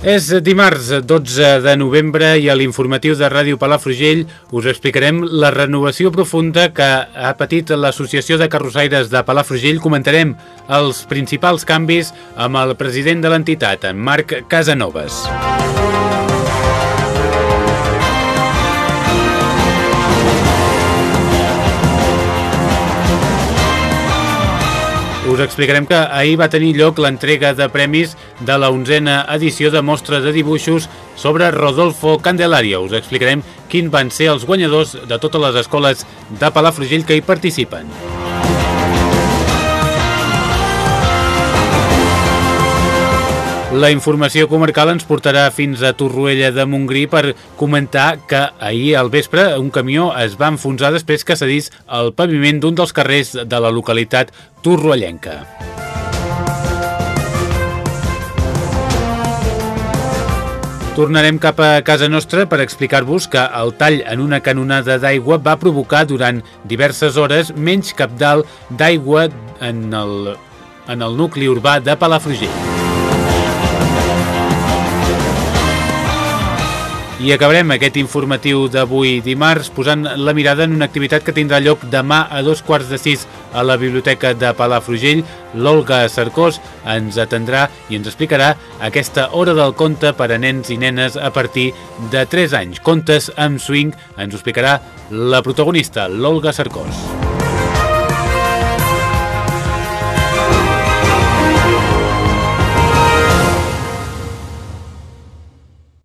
És dimarts 12 de novembre i a l'informatiu de Ràdio Palafrugell us explicarem la renovació profunda que ha patit l'Associació de Carrossaires de Palafrugell. Comentarem els principals canvis amb el president de l'entitat, en Marc Casanovas. Us explicarem que ahir va tenir lloc l'entrega de premis de la onzena edició de mostra de dibuixos sobre Rodolfo Candelaria. Us explicarem quins van ser els guanyadors de totes les escoles de Palafrugell que hi participen. La informació comarcal ens portarà fins a Torroella de Montgrí per comentar que ahir al vespre un camió es va enfonsar després que cedís el paviment d'un dels carrers de la localitat torroellenca. Tornarem cap a casa nostra per explicar-vos que el tall en una canonada d'aigua va provocar durant diverses hores menys capdalt d'aigua en, el, en el nucli urbà de Palafrugell. I acabarem aquest informatiu d'avui dimarts posant la mirada en una activitat que tindrà lloc demà a dos quarts de sis a la Biblioteca de Palafrugell. L'Olga Cercós ens atendrà i ens explicarà aquesta hora del conte per a nens i nenes a partir de 3 anys. Contes amb swing ens ho explicarà la protagonista, l'Olga Cercós.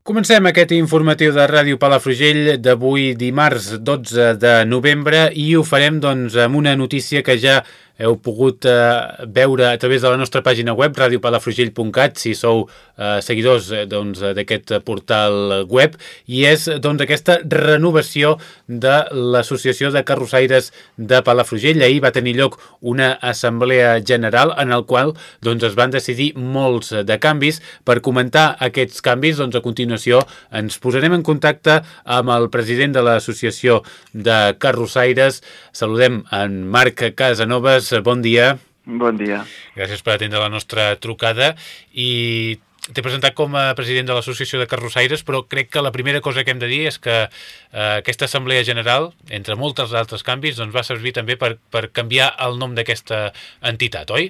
Comencem aquest informatiu de Ràdio Palafrugell d'avui dimarts 12 de novembre i ho farem doncs amb una notícia que ja heu pogut eh, veure a través de la nostra pàgina web radiopalafrugell.cat si sou eh, seguidors eh, doncs, d'aquest doncs, portal web i és doncs, aquesta renovació de l'Associació de Carrossaires de Palafrugell. Ahir va tenir lloc una assemblea general en el qual doncs, es van decidir molts de canvis. Per comentar aquests canvis, doncs, a continuació ens posarem en contacte amb el president de l'Associació de Carrossaires. Saludem en Marc Casanovas, bon dia. Bon dia. Gràcies per atendre la nostra trucada i t'he presentat com a president de l'Associació de Carrossaires, però crec que la primera cosa que hem de dir és que eh, aquesta assemblea general, entre molts altres canvis, doncs va servir també per, per canviar el nom d'aquesta entitat, oi?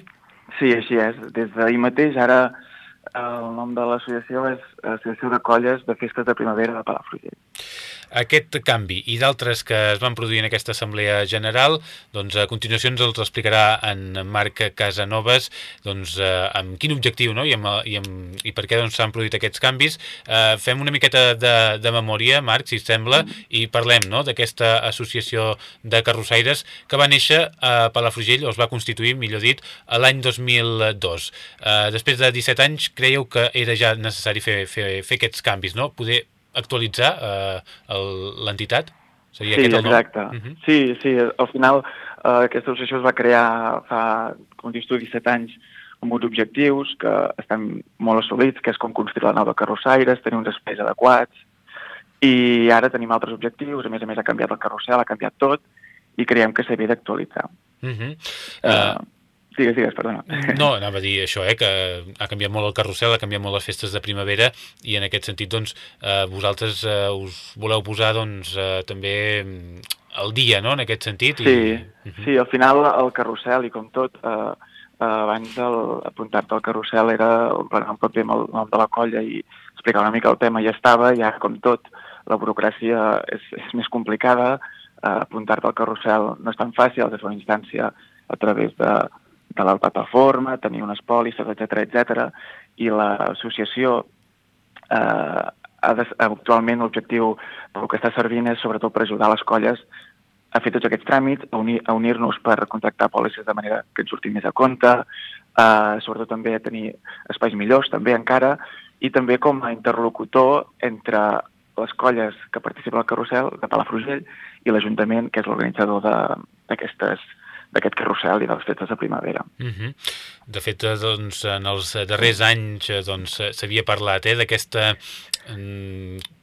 Sí, així és. Des d'ahir mateix, ara el nom de l'associació és Associació de Colles de Festes de Primavera de Palafrugell. Aquest canvi i d'altres que es van produir en aquesta assemblea general, doncs a continuació ens els explicarà en Marc Casanovas doncs, eh, amb quin objectiu no? I, amb, i, amb, i per què doncs, s'han doncs, produït aquests canvis. Eh, fem una miqueta de, de memòria, Marc, si sembla, i parlem no? d'aquesta associació de carrossaires que va néixer a Palafrugell, o es va constituir, millor dit, l'any 2002. Eh, després de 17 anys, creieu que era ja necessari fer, fer, fer aquests canvis, no? Poder actualitzar eh, l'entitat? Seria sí, aquest el exacte. Nom? Uh -huh. Sí, sí, al final eh, aquesta associació es va crear fa, com dius tu, 17 anys amb uns objectius que estan molt assolits, que és com construir la nova carrossaires, tenir uns espais adequats, i ara tenim altres objectius, a més a més ha canviat el carrossel, ha canviat tot, i creiem que s'havia d'actualitzar. Uh -huh. uh, Digues, digues, perdona. No, anava a dir això, eh, que ha canviat molt el carrusel, ha canviat molt les festes de primavera i en aquest sentit, doncs, eh, vosaltres eh, us voleu posar, doncs, eh, també mm, dia, no?, en aquest sentit. Sí, i... uh -huh. sí, al final el carrusel i com tot, eh, abans d'apuntar-te al carrusel era un paper amb el nom de la colla i explicar una mica el tema ja estava, ja com tot, la burocràcia és, és més complicada, eh, apuntar-te al carrusel no és tan fàcil, fer una instància a través de, de la plataforma, tenir unes pòlisses, etc etc. i l'associació eh, actualment l'objectiu del que està servint és sobretot per ajudar les colles a fer tots aquests tràmits, a, unir, a unir-nos per contractar pòlisses de manera que ens surti més a compte, eh, sobretot també a tenir espais millors, també encara, i també com a interlocutor entre les colles que participen al carrusel de Palafrugell i l'Ajuntament, que és l'organitzador d'aquestes d'aquest carrusel i de les festes de primavera. Uh -huh. De fet, eh, doncs, en els darrers anys eh, doncs, s'havia doncs, parlat eh, d'aquesta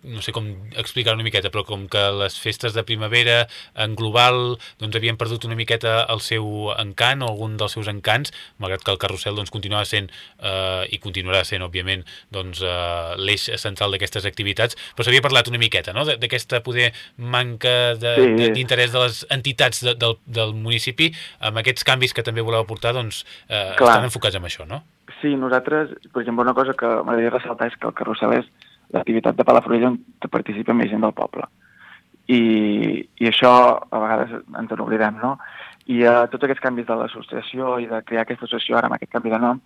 no sé com explicar una miqueta, però com que les festes de primavera en global doncs havien perdut una miqueta el seu encant o algun dels seus encants, malgrat que el carrusel doncs, continuava sent eh, i continuarà sent, òbviament, doncs, eh, l'eix central d'aquestes activitats, però s'havia parlat una miqueta no? d'aquesta poder manca d'interès de, de, de les entitats de, del, del municipi amb aquests canvis que també voleu aportar doncs, eh, estan enfocats en això, no? Sí, nosaltres, per exemple, una cosa que m'agradaria ressaltar és que el carrusel és l'activitat de Palafrugell on participa més gent del poble. I, i això a vegades ens en oblidem, no? I uh, tots aquests canvis de l'associació i de crear aquesta associació ara amb aquest canvi de nom,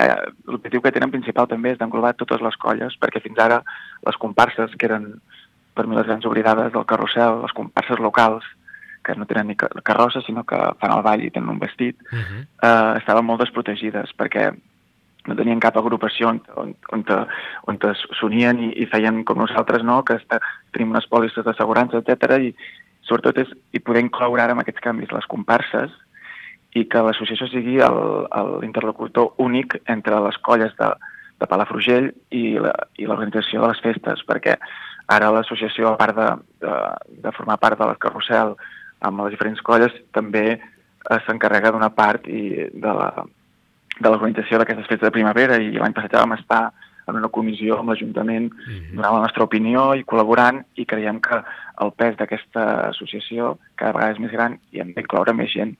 eh, l'objectiu que tenen principal també és d'englobar totes les colles, perquè fins ara les comparses, que eren per mi les grans oblidades del carrusel, les comparses locals, que no tenen ni carrossa, sinó que fan el ball i tenen un vestit, uh -huh. eh, estaven molt desprotegides, perquè no tenien cap agrupació on, on, on, on s'unien i, i feien com nosaltres, no? que està, tenim unes pòlisses d'assegurança, etc i sobretot és i poder incloure ara amb aquests canvis les comparses i que l'associació sigui l'interlocutor únic entre les colles de, de Palafrugell i l'organització de les festes, perquè ara l'associació, a part de, de, de formar part de la carrusel amb les diferents colles, també eh, s'encarrega d'una part i de la, de l'organització d'aquestes festes de primavera i l'any passat ja vam estar en una comissió amb l'Ajuntament mm -hmm. donant la nostra opinió i col·laborant i creiem que el pes d'aquesta associació cada vegada és més gran i hem d'incloure més gent.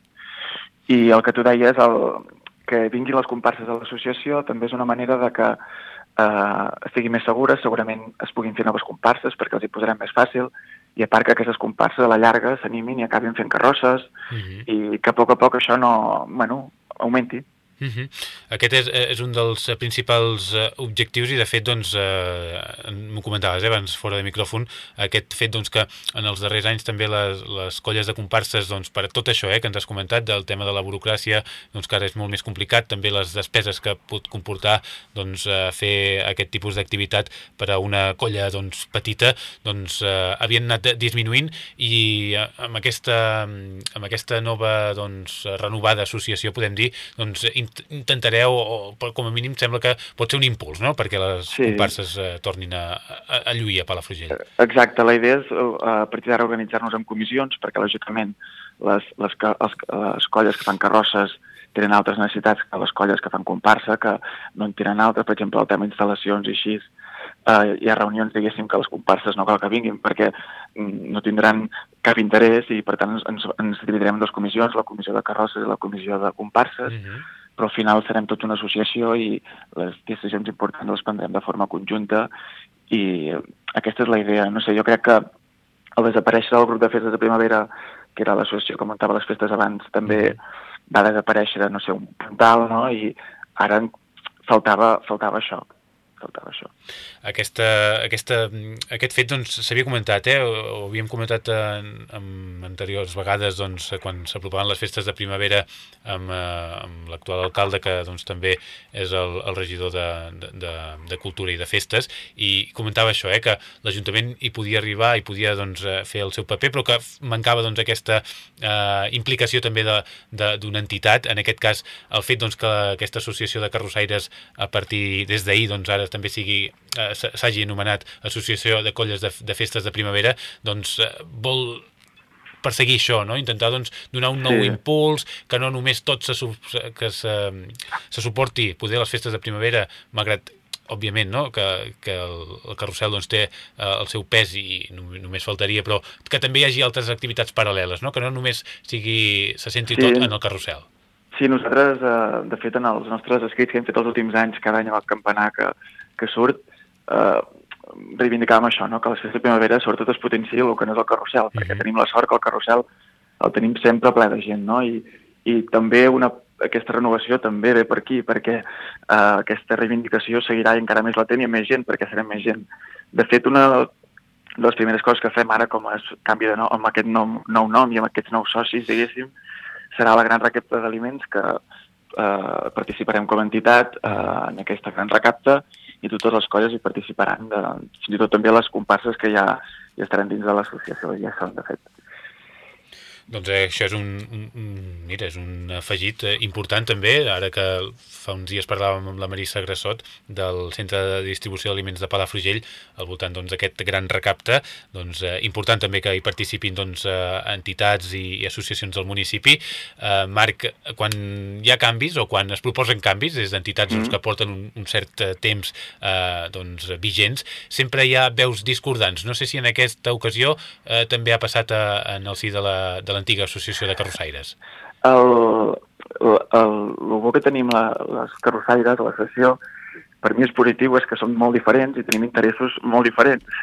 I el que tu deies, el, que vinguin les comparses a l'associació també és una manera de que eh, estigui més segura, segurament es puguin fer noves comparses perquè els hi posarem més fàcil i a part que aquestes comparses a la llarga s'animin i acabin fent carrosses mm -hmm. i que a poc a poc això no, bueno, augmenti. Uh mhm. -huh. Aquest és, eh, és un dels principals uh, objectius i de fet doncs, uh, m'ho comentaves eh, abans fora de micròfon aquest fet doncs, que en els darrers anys també les, les colles de comparses doncs, per tot això eh, que ens has comentat del tema de la burocràcia doncs, que ara és molt més complicat també les despeses que pot comportar doncs, uh, fer aquest tipus d'activitat per a una colla doncs, petita doncs, uh, havien anat disminuint i amb, aquesta, amb aquesta nova doncs, renovada associació podem dir doncs, intentareu, o com a mínim sembla que pot ser un impuls, no?, perquè les sí. comparses eh, tornin a, a, a lluir a Palafrugell. Exacte, la idea és eh, a partir d'ara organitzar-nos en comissions, perquè lògicament les, les, les, les colles que fan carrosses tenen altres necessitats que les colles que fan comparsa, que no en tenen altres, per exemple, el tema instal·lacions i així, eh, hi ha reunions, diguéssim, que les comparses no cal que vinguin perquè mm, no tindran cap interès i, per tant, ens, ens dividirem en dues comissions, la comissió de carrosses i la comissió de comparses, uh -huh però al final serem tota una associació i les decisions importants les prendrem de forma conjunta i aquesta és la idea. No sé, jo crec que el desaparèixer del grup de festes de primavera, que era l'associació que muntava les festes abans, també va desaparèixer, no sé, un puntal, no? I ara faltava, faltava això faltava això. Aquesta, aquesta, aquest fet doncs, s'havia doncs, comentat, eh? ho havíem comentat en, en anteriors vegades doncs, quan s'apropaven les festes de primavera amb, eh, amb l'actual alcalde que doncs, també és el, el regidor de, de, de Cultura i de Festes i comentava això, eh? que l'Ajuntament hi podia arribar i podia doncs, eh, fer el seu paper però que mancava doncs, aquesta eh, implicació també d'una entitat, en aquest cas el fet doncs, que aquesta associació de carrossaires a partir des d'ahir doncs, ara també sigui eh, s'hagi anomenat Associació de Colles de, de Festes de Primavera, doncs eh, vol perseguir això, no? intentar doncs, donar un nou sí. impuls, que no només tot se, que se, se suporti poder les festes de primavera, malgrat òbviament, no? que, que el, el carrusel doncs, té eh, el seu pes i només faltaria, però que també hi hagi altres activitats paral·leles, no? que no només sigui, se senti sí. tot en el carrusel. Sí, nosaltres, eh, de fet, en els nostres escrits que hem fet els últims anys, cada any el campanar que, que surt, eh, reivindicàvem això, no? que les festes de primavera sobretot es potenciï el que no és el carrusel, mm -hmm. perquè tenim la sort que el carrusel el tenim sempre ple de gent, no? I, i també una, aquesta renovació també ve per aquí, perquè eh, aquesta reivindicació seguirà encara més latent i amb més gent, perquè serem més gent. De fet, una, de les primeres coses que fem ara com a canvi de nom, amb aquest nou, nou nom i amb aquests nous socis, diguéssim, serà la gran recapta d'aliments que eh, participarem com a entitat eh, en aquesta gran recapta i totes les colles hi participaran, de, fins i tot també les comparses que ja, ja estaran dins de l'associació, ja són de fet. Doncs eh, això és un, un, mira, és un afegit eh, important també, ara que fa uns dies parlàvem amb la Marissa Grassot del Centre de Distribució d'Aliments de Palafrugell al voltant doncs, d'aquest doncs, gran recapte, doncs eh, important també que hi participin doncs, eh, entitats i, i associacions del municipi. Eh, Marc, quan hi ha canvis o quan es proposen canvis des d'entitats doncs, que porten un, un cert temps eh, doncs, vigents, sempre hi ha veus discordants. No sé si en aquesta ocasió eh, també ha passat a, en el si de la, de la l'antiga associació de carrossaires? El, el, el, el bo que tenim la, les carrossaires, la sessió, per mi és positiu, és que són molt diferents i tenim interessos molt diferents.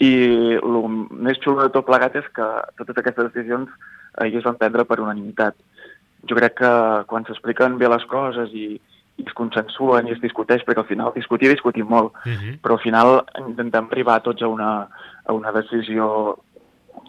I el més xulo de tot plegat és que totes aquestes decisions ahir es van prendre per unanimitat. Jo crec que quan s'expliquen bé les coses i, i es consensuen i es discuteix, perquè al final discutir discutim molt, uh -huh. però al final intentem arribar tots a una, a una decisió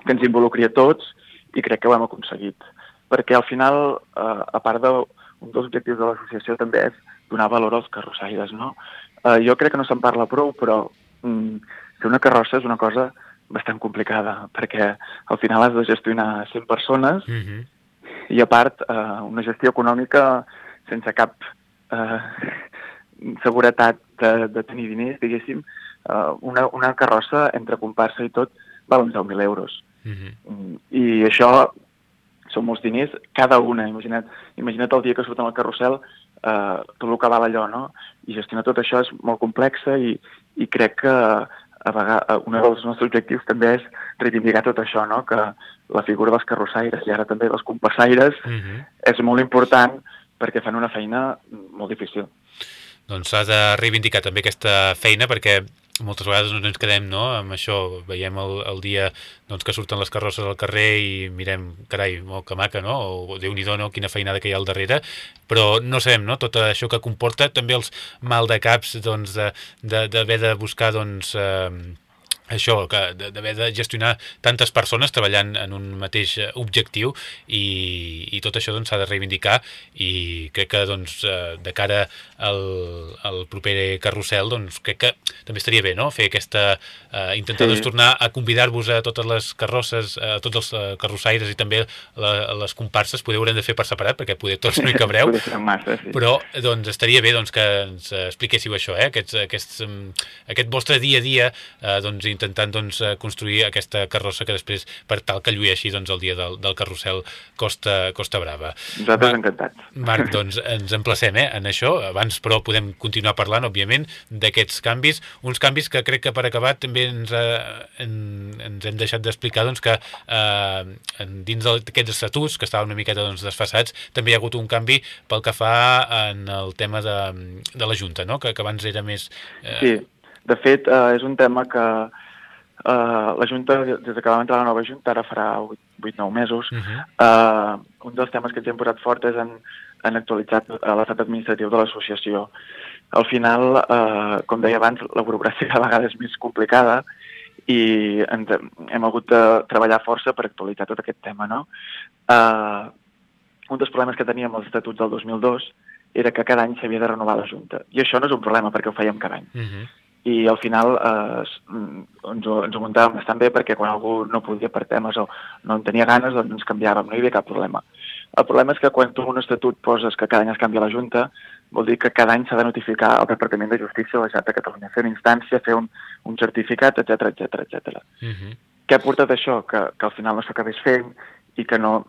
que ens involucri a tots i crec que ho hem aconseguit. Perquè al final, eh, a part d'un dels objectius de l'associació també és donar valor als carrossaires, no? Eh, jo crec que no se'n parla prou, però mm, fer una carrossa és una cosa bastant complicada, perquè al final has de gestionar 100 persones mm -hmm. i a part eh, una gestió econòmica sense cap eh, seguretat de, de tenir diners, diguéssim, eh, una, una carrossa entre comparsa i tot val uns 10.000 euros. Mm -hmm. I això són molts diners, cada una. Imagina't, imagina't el dia que surten al carrusel eh, tot el que val allò, no? I gestionar tot això és molt complexa i, i crec que a vegades, un dels nostres objectius també és reivindicar tot això, no? que la figura dels carrossaires i ara també dels compassaires uh -huh. és molt important perquè fan una feina molt difícil. Doncs s'ha de reivindicar també aquesta feina perquè moltes vegades ens quedem no, amb això, veiem el, el dia doncs, que surten les carrosses al carrer i mirem, carai, molt que maca, no? o déu-n'hi-do, no? quina feinada que hi ha al darrere, però no sabem no? tot això que comporta, també els mal de caps doncs, d'haver de, de, de buscar doncs, eh, això, que d'haver de gestionar tantes persones treballant en un mateix eh, objectiu i, i tot això doncs, s'ha doncs, de reivindicar i crec que doncs, eh, de cara al, al proper carrusel doncs, crec que també estaria bé no? fer aquesta, eh, intentar sí. doncs, tornar a convidar-vos a totes les carrosses, a tots els eh, carrossaires i també la, les comparses, poder haurem de fer per separat perquè poder tots no hi cabreu massa, sí. però doncs, estaria bé doncs, que ens expliquéssiu això, eh? aquests, aquests, mm, aquest vostre dia a dia eh, doncs, intentant doncs, eh, construir aquesta carrossa que després, per tal que llueixi doncs, el dia del, del carrusel Costa, Costa Brava. Nosaltres encantats. Marc, doncs ens emplacem eh, en això. Abans, però, podem continuar parlant, òbviament, d'aquests canvis. Uns canvis que crec que per acabar també ens, eh, en, ens hem deixat d'explicar doncs, que eh, dins d'aquests estatuts, que estaven una miqueta doncs, desfassats, també hi ha hagut un canvi pel que fa en el tema de, de la Junta, no? que, que abans era més... Eh... Sí, de fet, eh, és un tema que Uh, la Junta, des que vam entrar la nova Junta, ara farà 8-9 mesos, uh -huh. uh, un dels temes que ens hem posat fort és en, en actualitzat l'estat administratiu de l'associació. Al final, uh, com deia abans, la burocràcia cada vegada és més complicada i ens, hem hagut de treballar força per actualitzar tot aquest tema. No? Uh, un dels problemes que teníem als estatuts del 2002 era que cada any s'havia de renovar la Junta. I això no és un problema perquè ho fèiem cada any. Uh -huh i al final eh, ens, ho, ens ho muntàvem bastant bé perquè quan algú no podia per temes o no en tenia ganes doncs ens canviàvem, no hi havia cap problema. El problema és que quan tu un estatut poses que cada any es canvia la Junta, vol dir que cada any s'ha de notificar al Departament de Justícia o la Generalitat de Catalunya, fer una instància, fer un, un certificat, etc etc etc. Què ha portat això? Que, que al final no s'acabés fent i que no,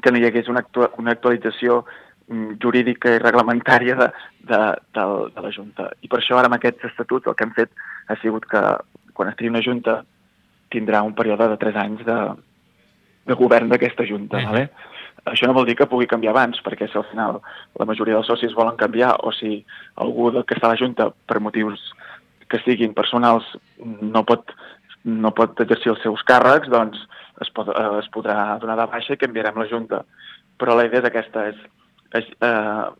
que no hi hagués una, actua, una actualització Mm, jurídica i reglamentària de, de, de, de la Junta. I per això ara amb aquests estatuts el que hem fet ha sigut que quan es una Junta tindrà un període de 3 anys de, de govern d'aquesta Junta. Uh -huh. vale? Això no vol dir que pugui canviar abans, perquè si al final la majoria dels socis volen canviar o si algú que està a la Junta per motius que siguin personals no pot, no pot exercir els seus càrrecs, doncs es, pot, es podrà donar de baixa i canviarem la Junta. Però la idea és aquesta, és is 'n uh,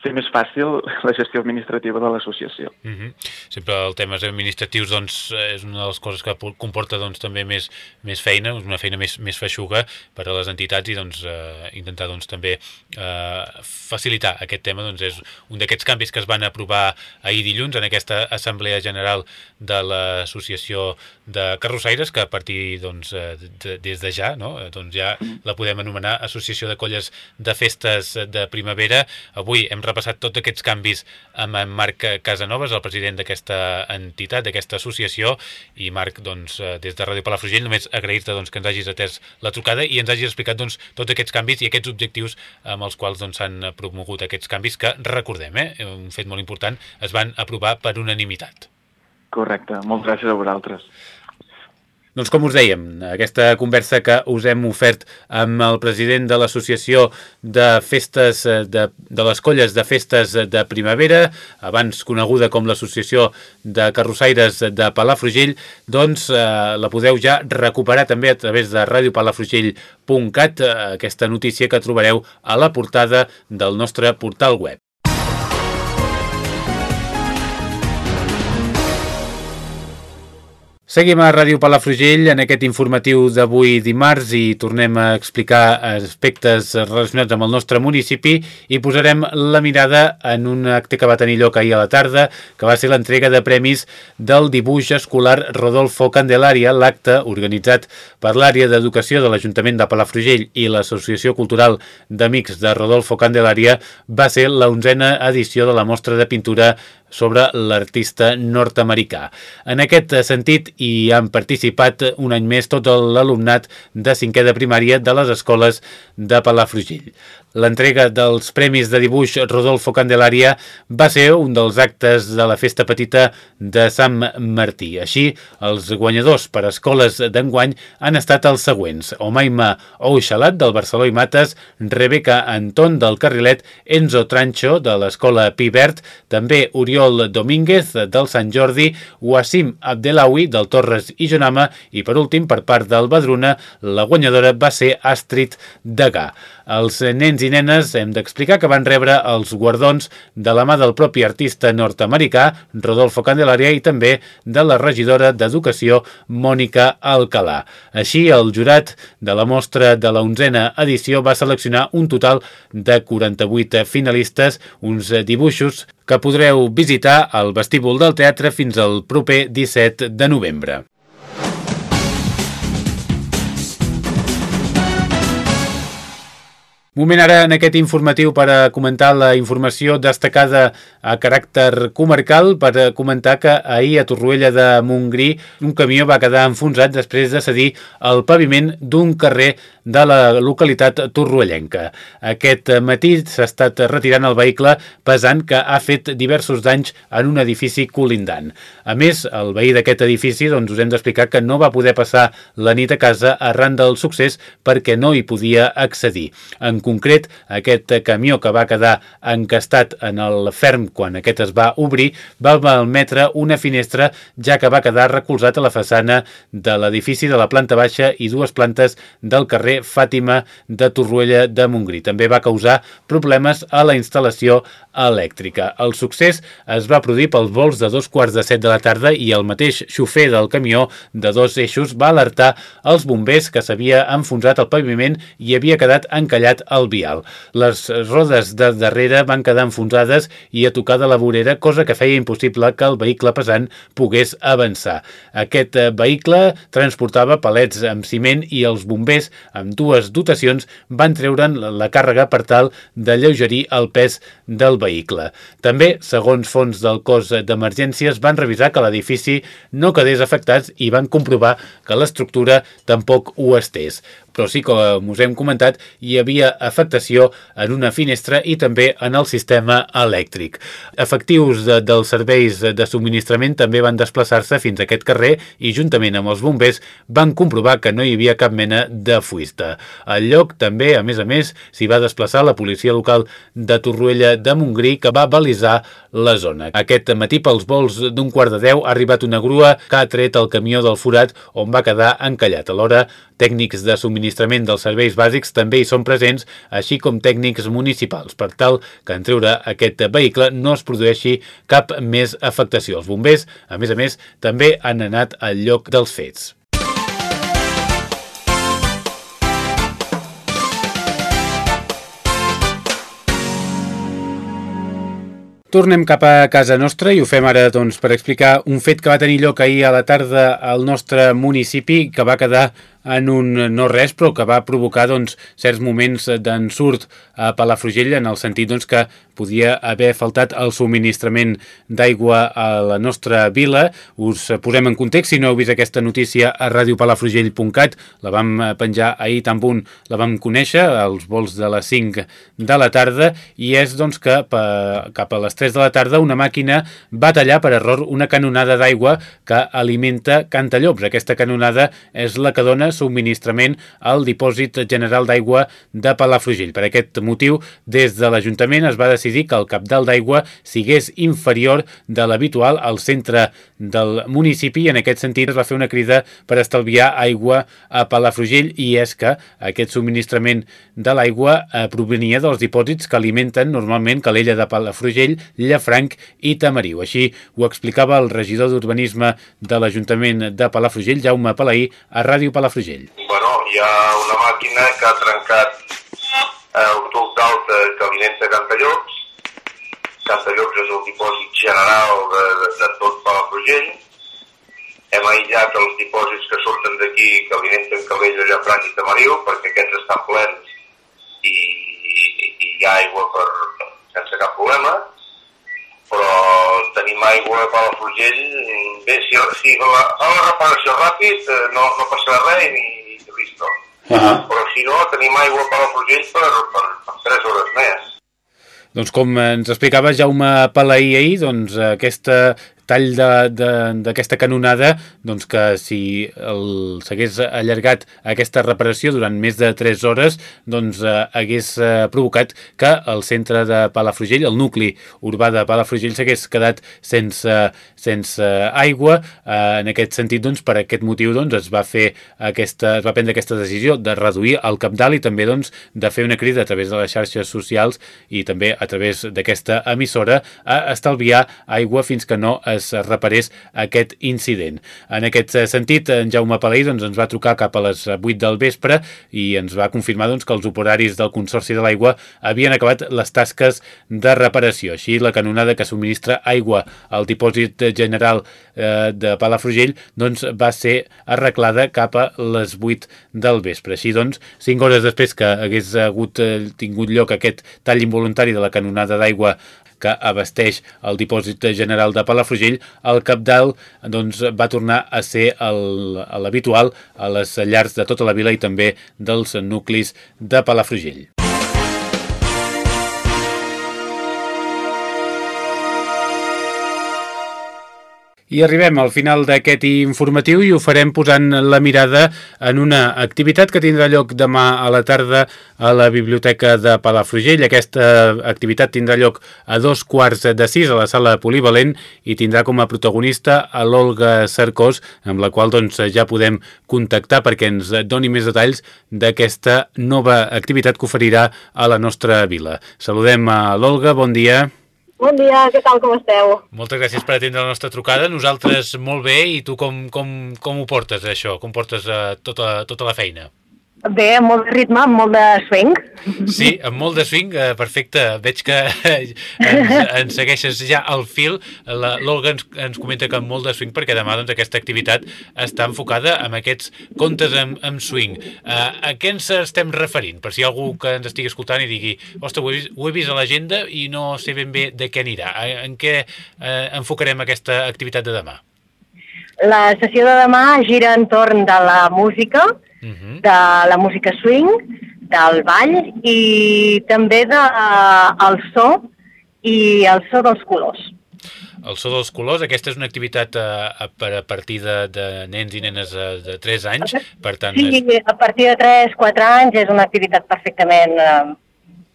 fer més fàcil la gestió administrativa de l'associació. Mm -hmm. Sempre el temes administratius doncs, és una de les coses que comporta doncs, també més, més feina, una feina més, més feixuga per a les entitats i doncs, eh, intentar doncs, també eh, facilitar aquest tema doncs, és un d'aquests canvis que es van aprovar ahir dilluns en aquesta Assemblea General de l'Associació de Carrossaires que a partir doncs, eh, de, des de ja no? Eh, doncs ja la podem anomenar Associació de Colles de Festes de Primavera. Avui hem repassat tots aquests canvis amb en Marc Casanovas, el president d'aquesta entitat, d'aquesta associació, i Marc, doncs, eh, des de Ràdio Palafrugell, només agrair-te doncs, que ens hagis atès la trucada i ens hagis explicat doncs, tots aquests canvis i aquests objectius amb els quals doncs, s'han doncs, promogut aquests canvis que, recordem, eh, un fet molt important, es van aprovar per unanimitat. Correcte, moltes gràcies a vosaltres. Doncs com us dèiem, aquesta conversa que us hem ofert amb el president de l'Associació de Festes eh, de, de les Colles de Festes de Primavera, abans coneguda com l'Associació de Carrossaires de Palafrugell, doncs eh, la podeu ja recuperar també a través de radiopalafrugell.cat, eh, aquesta notícia que trobareu a la portada del nostre portal web. Seguim a Ràdio Palafrugell en aquest informatiu d'avui dimarts i tornem a explicar aspectes relacionats amb el nostre municipi i posarem la mirada en un acte que va tenir lloc ahir a la tarda, que va ser l'entrega de premis del dibuix escolar Rodolfo Candelaria, l'acte organitzat per l'àrea d'educació de l'Ajuntament de Palafrugell i l'Associació Cultural d'Amics de Rodolfo Candelaria va ser la onzena edició de la mostra de pintura sobre l'artista nord-americà. En aquest sentit, hi han participat un any més tot l'alumnat de cinquè de primària de les escoles de Palafrugell. L'entrega dels Premis de Dibuix Rodolfo Candelaria va ser un dels actes de la Festa Petita de Sant Martí. Així, els guanyadors per escoles d'enguany han estat els següents. Omaima Ouxalat, del Barceló i Mates, Rebeca Anton, del Carrilet, Enzo Trancho, de l'Escola Pibert, també Oriol Domínguez, del Sant Jordi, Wassim Abdelawi, del Torres i Jonama, i per últim, per part del Badruna, la guanyadora va ser Astrid Degà. Els nens i nenes hem d'explicar que van rebre els guardons de la mà del propi artista nord-americà Rodolfo Candelaria i també de la regidora d'Educació Mònica Alcalà. Així, el jurat de la mostra de la onzena edició va seleccionar un total de 48 finalistes, uns dibuixos que podreu visitar al vestíbul del teatre fins al proper 17 de novembre. Moment ara en aquest informatiu per a comentar la informació destacada a caràcter comarcal, per a comentar que ahir a Torroella de Montgrí un camió va quedar enfonsat després de cedir el paviment d'un carrer de la localitat torroellenca. Aquest matí s'ha estat retirant el vehicle pesant que ha fet diversos danys en un edifici colindant. A més, el veí d'aquest edifici doncs, us hem d'explicar que no va poder passar la nit a casa arran del succés perquè no hi podia accedir. En concret, aquest camió que va quedar encastat en el ferm quan aquest es va obrir va malmetre una finestra ja que va quedar recolzat a la façana de l'edifici de la planta baixa i dues plantes del carrer Fàtima de Torroella de Montgrí. També va causar problemes a la instal·lació elèctrica. El succés es va produir pels vols de dos quarts de set de la tarda i el mateix xofer del camió de dos eixos va alertar els bombers que s'havia enfonsat el paviment i havia quedat encallat al vial. Les rodes de darrere van quedar enfonsades i a tocar de la vorera, cosa que feia impossible que el vehicle pesant pogués avançar. Aquest eh, vehicle transportava palets amb ciment i els bombers, amb dues dotacions, van treure'n la càrrega per tal de lleugerir el pes del vehicle. També, segons fons del cos d'emergències, van revisar que l'edifici no quedés afectats i van comprovar que l'estructura tampoc ho estés però sí, com us hem comentat, hi havia afectació en una finestra i també en el sistema elèctric. Efectius de, dels serveis de subministrament també van desplaçar-se fins a aquest carrer i juntament amb els bombers van comprovar que no hi havia cap mena de fuista. Al lloc també, a més a més, s'hi va desplaçar la policia local de Torroella de Montgrí que va balisar la zona. Aquest matí pels vols d'un quart de deu ha arribat una grua que ha tret el camió del forat on va quedar encallat. Alhora, tècnics de subministrament subministrament dels serveis bàsics també hi són presents, així com tècnics municipals, per tal que en treure aquest vehicle no es produeixi cap més afectació. Els bombers, a més a més, també han anat al lloc dels fets. Tornem cap a casa nostra i ho fem ara doncs, per explicar un fet que va tenir lloc ahir a la tarda al nostre municipi que va quedar en un no res, però que va provocar doncs, certs moments d'ensurt a Palafrugell en el sentit doncs, que podia haver faltat el subministrament d'aigua a la nostra vila. Us posem en context, si no heu vist aquesta notícia a radiopalafrugell.cat, la vam penjar ahir tan punt, la vam conèixer, als vols de les 5 de la tarda, i és doncs, que cap a les 3 de la tarda una màquina va tallar per error una canonada d'aigua que alimenta Cantallops. Aquesta canonada és la que dona subministrament al dipòsit general d'aigua de Palafrugell. Per aquest motiu, des de l'Ajuntament es va decidir que el capdalt d'aigua sigués inferior de l'habitual al centre del municipi i en aquest sentit es va fer una crida per estalviar aigua a Palafrugell i és que aquest subministrament de l'aigua eh, provenia dels dipòsits que alimenten normalment Calella de Palafrugell, Llafranc i Tamariu. Així ho explicava el regidor d'Urbanisme de l'Ajuntament de Palafrugell, Jaume Palaí, a Ràdio Palafrugell Palafrugell? Bueno, hi ha una màquina que ha trencat eh, el tub d'alta que alimenta Cantallops. Cantallops és el dipòsit general de, de, de tot Palafrugell. Hem aïllat els dipòsits que surten d'aquí que alimenten Calella, Llafranc i Tamariu perquè aquests estan plens i, i, i hi ha aigua per, sense cap problema però tenim aigua a Palafrugell, bé, si, si la, fa la reparació ràpid eh, no, no passarà res ni, ni listo. Uh -huh. Però si no, tenim aigua a Palafrugell per, per, per 3 hores més. Doncs com ens explicava Jaume Palaí ahir, doncs aquesta tall d'aquesta canonada doncs que si s'hagués allargat aquesta reparació durant més de 3 hores doncs eh, hagués eh, provocat que el centre de Palafrugell, el nucli urbà de Palafrugell s'hagués quedat sense, sense aigua. Eh, en aquest sentit doncs per aquest motiu doncs es va fer aquesta, es va prendre aquesta decisió de reduir el capdalt i també doncs de fer una crida a través de les xarxes socials i també a través d'aquesta emissora a estalviar aigua fins que no es es reparés aquest incident. En aquest eh, sentit, en Jaume Palaí doncs, ens va trucar cap a les 8 del vespre i ens va confirmar doncs, que els operaris del Consorci de l'Aigua havien acabat les tasques de reparació. Així, la canonada que subministra aigua al dipòsit general eh, de Palafrugell doncs, va ser arreglada cap a les 8 del vespre. Així doncs, 5 hores després que hagués hagut eh, tingut lloc aquest tall involuntari de la canonada d'aigua que abasteix el dipòsit general de Palafrugell, el Capdalt doncs, va tornar a ser l'habitual a les llars de tota la vila i també dels nuclis de Palafrugell. I arribem al final d'aquest informatiu i ho farem posant la mirada en una activitat que tindrà lloc demà a la tarda a la Biblioteca de Palafrugell. Aquesta activitat tindrà lloc a dos quarts de sis a la sala polivalent i tindrà com a protagonista a l'Olga Cercós, amb la qual doncs, ja podem contactar perquè ens doni més detalls d'aquesta nova activitat que oferirà a la nostra vila. Saludem a l'Olga, bon dia. Bon dia, què tal, com esteu? Moltes gràcies per atendre la nostra trucada. Nosaltres molt bé, i tu com, com, com ho portes, això? Com portes uh, tota, tota la feina? Bé, amb molt de ritme, amb molt de swing. Sí, amb molt de swing, eh, perfecte. Veig que ens, ens segueixes ja al fil. L'Olga ens, ens comenta que amb molt de swing, perquè demà doncs, aquesta activitat està enfocada en aquests contes amb, amb swing. Uh, a què ens estem referint? Per si hi ha algú que ens estigui escoltant i digui ostres, ho he vist, ho he vist a l'agenda i no sé ben bé de què anirà. En què uh, enfocarem aquesta activitat de demà? La sessió de demà gira entorn de la música, uh mhm. -huh. de la música swing, del ball i també del de, el so i el so dels colors. El so dels colors, aquesta és una activitat a, per a partir de, de nens i nenes de, de 3 anys, per tant... Sí, a partir de 3-4 anys és una activitat perfectament eh,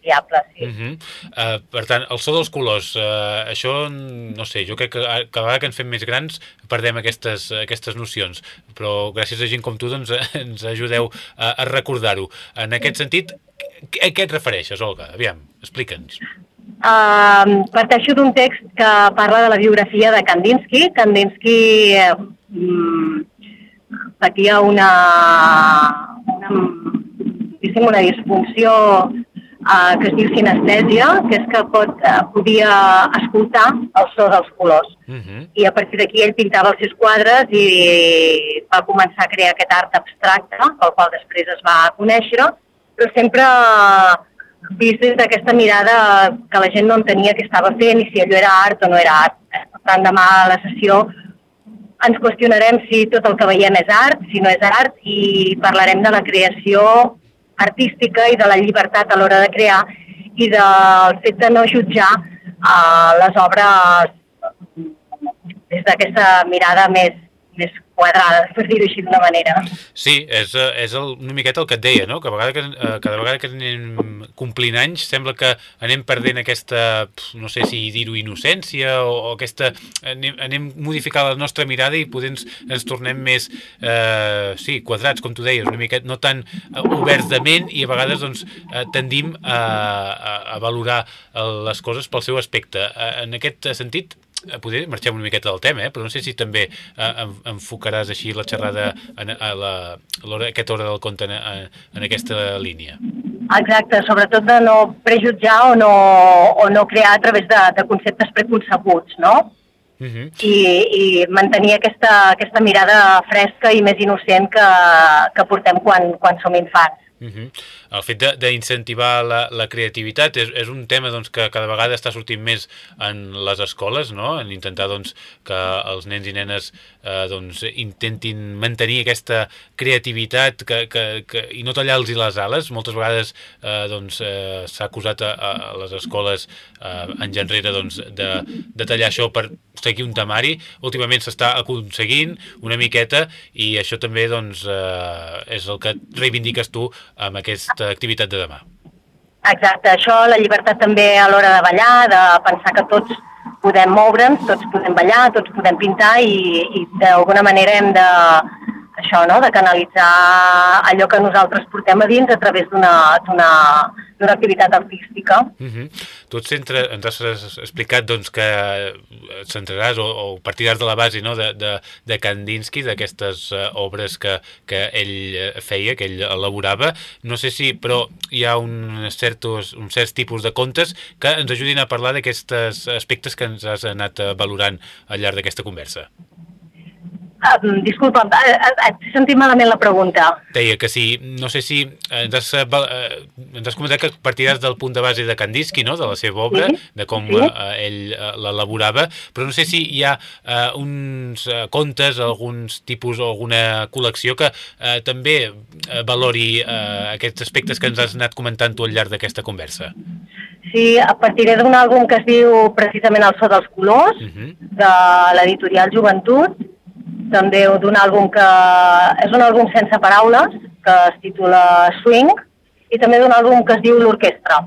fiable, sí. Uh -huh. uh, per tant, el so dels colors, uh, això, no sé, jo crec que cada vegada que ens fem més grans perdem aquestes, aquestes nocions, però gràcies a gent com tu doncs, ens ajudeu a, a recordar-ho. En aquest sentit, a què et refereixes, Olga? Aviam, explica'ns. Uh, parteixo d'un text que parla de la biografia de Kandinsky. Kandinsky eh, patia una, una, una disfunció uh, que es diu sinestèsia, que és que pot, uh, podia escoltar el so dels colors. Uh Mhm. -huh. I a partir d'aquí ell pintava els seus quadres i va començar a crear aquest art abstracte, pel qual després es va conèixer, però sempre vist des d'aquesta mirada que la gent no entenia què estava fent i si allò era art o no era art. Per tant, demà a la sessió ens qüestionarem si tot el que veiem és art, si no és art, i parlarem de la creació artística i de la llibertat a l'hora de crear i del fet de no jutjar uh, les obres des d'aquesta mirada més, més quadrada, per dir-ho així d'una manera. Sí, és, eh, és el, una miqueta el que et deia, no? que a vegada que, eh, cada vegada que anem complint anys sembla que anem perdent aquesta, no sé si dir-ho innocència o, o aquesta, anem, anem modificant la nostra mirada i poder ens, ens tornem més, eh, sí, quadrats, com tu deies, una miqueta no tan eh, oberts de ment i a vegades doncs, eh, tendim a, a, a valorar les coses pel seu aspecte. Eh, en aquest sentit, poder marxem una miqueta del tema, eh? però no sé si també eh, enfocaràs així la xerrada en, a, la, a, l'hora, a aquesta hora del conte en, en aquesta línia. Exacte, sobretot de no prejutjar o no, o no crear a través de, de conceptes preconcebuts, no? Uh -huh. I, i mantenir aquesta, aquesta mirada fresca i més innocent que, que portem quan, quan som infants. Uh -huh. El fet d'incentivar la, la creativitat és, és un tema doncs, que cada vegada està sortint més en les escoles, no? en intentar doncs, que els nens i nenes eh, doncs, intentin mantenir aquesta creativitat que, que, que, i no tallar-los les ales. Moltes vegades eh, doncs, eh, s'ha acusat a, a les escoles eh, en enrere doncs, de, de tallar això per seguir un temari. Últimament s'està aconseguint una miqueta i això també doncs, eh, és el que reivindiques tu amb aquesta activitat de demà. Exacte, això, la llibertat també a l'hora de ballar, de pensar que tots podem moure'ns, tots podem ballar, tots podem pintar i, i d'alguna manera hem de, això, no? de canalitzar allò que nosaltres portem a dins a través d'una activitat artística. Uh -huh. Tu et centra, ens has explicat doncs, que et centraràs o, o partiràs de la base no? de, de, de Kandinsky, d'aquestes uh, obres que, que ell feia, que ell elaborava. No sé si, però hi ha un certos, uns certs tipus de contes que ens ajudin a parlar d'aquests aspectes que ens has anat valorant al llarg d'aquesta conversa. Um, disculpa, et he sentit malament la pregunta. Deia que si, no sé si ens has, eh, ens has comentat que partiràs del punt de base de Kandinsky, no? de la seva obra, sí. de com sí. eh, ell eh, l'elaborava, però no sé si hi ha eh, uns eh, contes, alguns tipus o alguna col·lecció que eh, també eh, valori eh, aquests aspectes que ens has anat comentant tu al llarg d'aquesta conversa. Sí, a partiré d'un àlbum que es diu precisament El so dels colors, uh -huh. de l'editorial Joventut, també d'un àlbum que és un àlbum sense paraules, que es titula Swing, i també d'un àlbum que es diu L'Orquestra.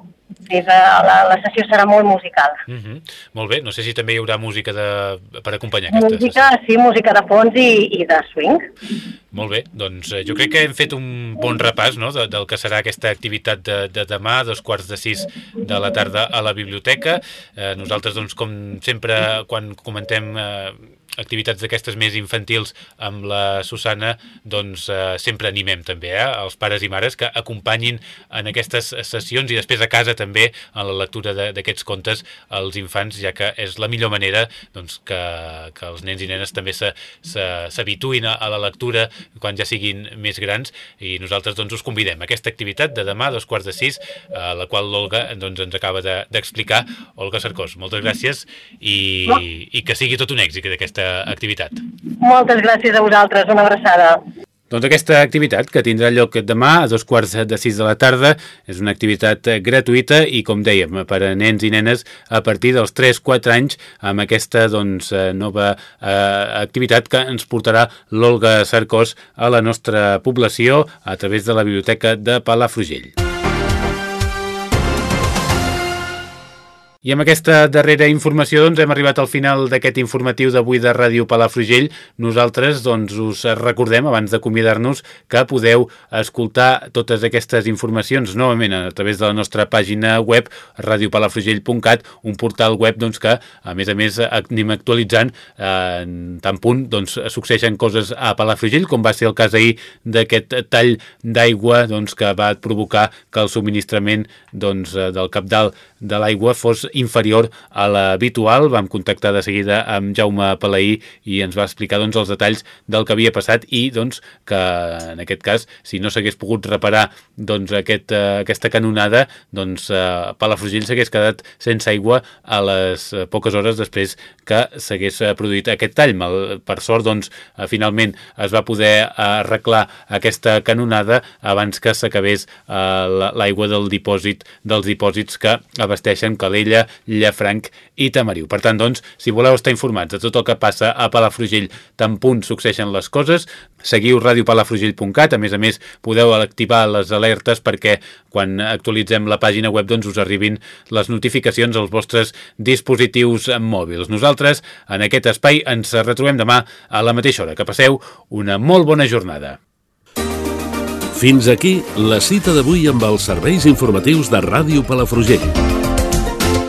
Sí, la, la sessió serà molt musical. Uh -huh. Molt bé, no sé si també hi haurà música de, per acompanyar aquesta música, sessió. Sí, música de fons i, i de swing. Molt bé, doncs jo crec que hem fet un bon repàs no, de, del que serà aquesta activitat de, de demà, dos quarts de sis de la tarda a la biblioteca. Eh, nosaltres, doncs, com sempre, quan comentem eh, activitats d'aquestes més infantils amb la Susana, doncs eh, sempre animem també eh, els pares i mares que acompanyin en aquestes sessions i després a casa també en la lectura d'aquests contes als infants, ja que és la millor manera doncs, que, que els nens i nenes també s'habituïn a, a la lectura quan ja siguin més grans i nosaltres doncs, us convidem a aquesta activitat de demà, dos quarts de sis, a la qual l'Olga doncs, ens acaba d'explicar. De, Olga Cercós, moltes gràcies i, i que sigui tot un èxit d'aquesta activitat. Moltes gràcies a vosaltres, una abraçada. Doncs aquesta activitat, que tindrà lloc demà a dos quarts de sis de la tarda, és una activitat gratuïta i, com dèiem, per a nens i nenes a partir dels 3-4 anys amb aquesta doncs, nova eh, activitat que ens portarà l'Olga Sarcós a la nostra població a través de la Biblioteca de Palafrugell. I amb aquesta darrera informació doncs, hem arribat al final d'aquest informatiu d'avui de Ràdio Palafrugell. Nosaltres doncs, us recordem, abans d'acomiadar-nos, que podeu escoltar totes aquestes informacions novament a través de la nostra pàgina web radiopalafrugell.cat, un portal web doncs, que, a més a més, anem actualitzant eh, tant punt doncs, succeeixen coses a Palafrugell, com va ser el cas ahir d'aquest tall d'aigua doncs, que va provocar que el subministrament doncs, del capdalt de l'aigua fos inferior a l'habitual. Vam contactar de seguida amb Jaume Palaí i ens va explicar doncs, els detalls del que havia passat i doncs, que en aquest cas, si no s'hagués pogut reparar doncs, aquest, uh, aquesta canonada, doncs uh, Palafrugell s'hagués quedat sense aigua a les uh, poques hores després que s'hagués uh, produït aquest tall. Mal, per sort, doncs, uh, finalment es va poder uh, arreglar aquesta canonada abans que s'acabés uh, l'aigua del dipòsit dels dipòsits que abasteixen Calella, Llafranc i Tamariu. Per tant, doncs, si voleu estar informats de tot el que passa a Palafrugell, tan punt succeeixen les coses, seguiu radiopalafrugell.cat, a més a més podeu activar les alertes perquè quan actualitzem la pàgina web doncs us arribin les notificacions als vostres dispositius mòbils. Nosaltres en aquest espai ens retrobem demà a la mateixa hora. Que passeu una molt bona jornada. Fins aquí la cita d'avui amb els serveis informatius de Ràdio Palafrugell.